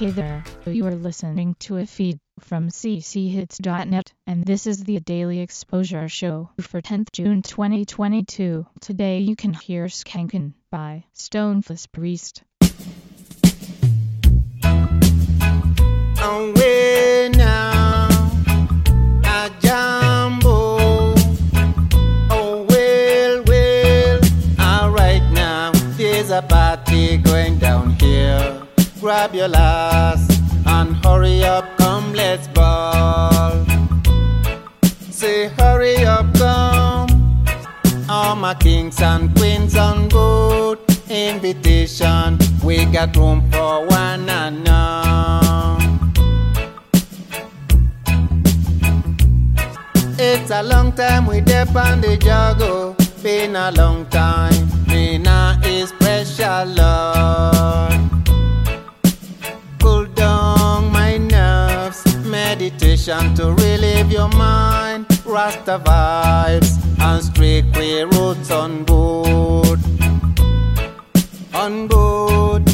Hey there, you are listening to a feed from cchits.net, and this is the Daily Exposure Show for 10th June 2022. Today you can hear Skankin' by Stoneface Priest. Away Grab your last and hurry up, come let's ball. Say hurry up, come. All my kings and queens on board. Invitation, we got room for one and none. It's a long time we dip on the juggle. Been a long time. Relieve your mind. Rasta vibes and straight way roots on board. On board.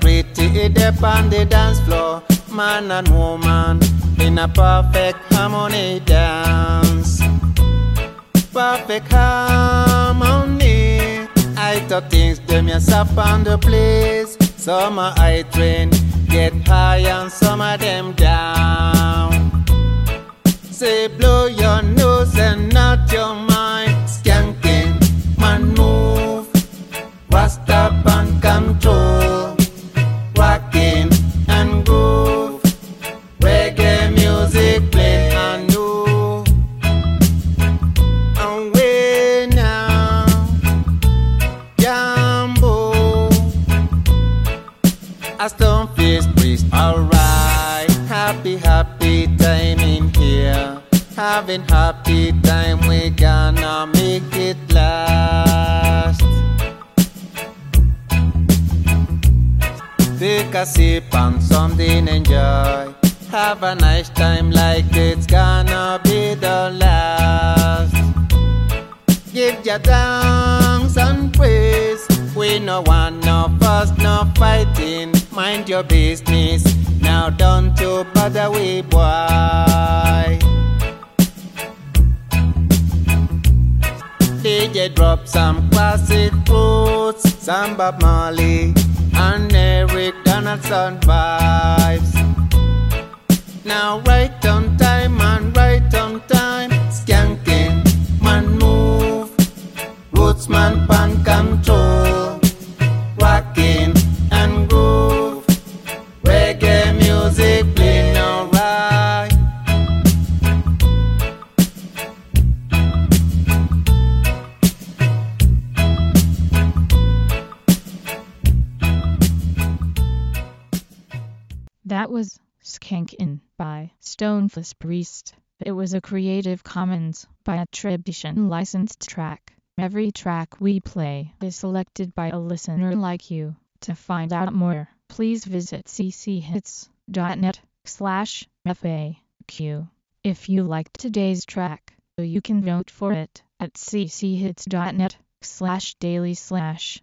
Pretty dip on the dance floor. Man and woman in a perfect harmony dance. Perfect harmony. I thought things them yourself on the place. Some I train, get high and some of them down. Say blow your Having happy time, we gonna make it last. Take a sip and something enjoy. Have a nice time like it's gonna be the last. Give your thanks and praise. We no want no fuss, no fighting. Mind your business. Now don't you bother we boy. DJ drop some classic roots, some Bob Marley and Eric Donaldson vibes. Now right on time and right on time, skanking, man move, roots man pan That was Skankin' by Stoneface Priest. It was a Creative Commons by attribution licensed track. Every track we play is selected by a listener like you. To find out more, please visit cchits.net slash FAQ. If you liked today's track, you can vote for it at cchits.net slash daily slash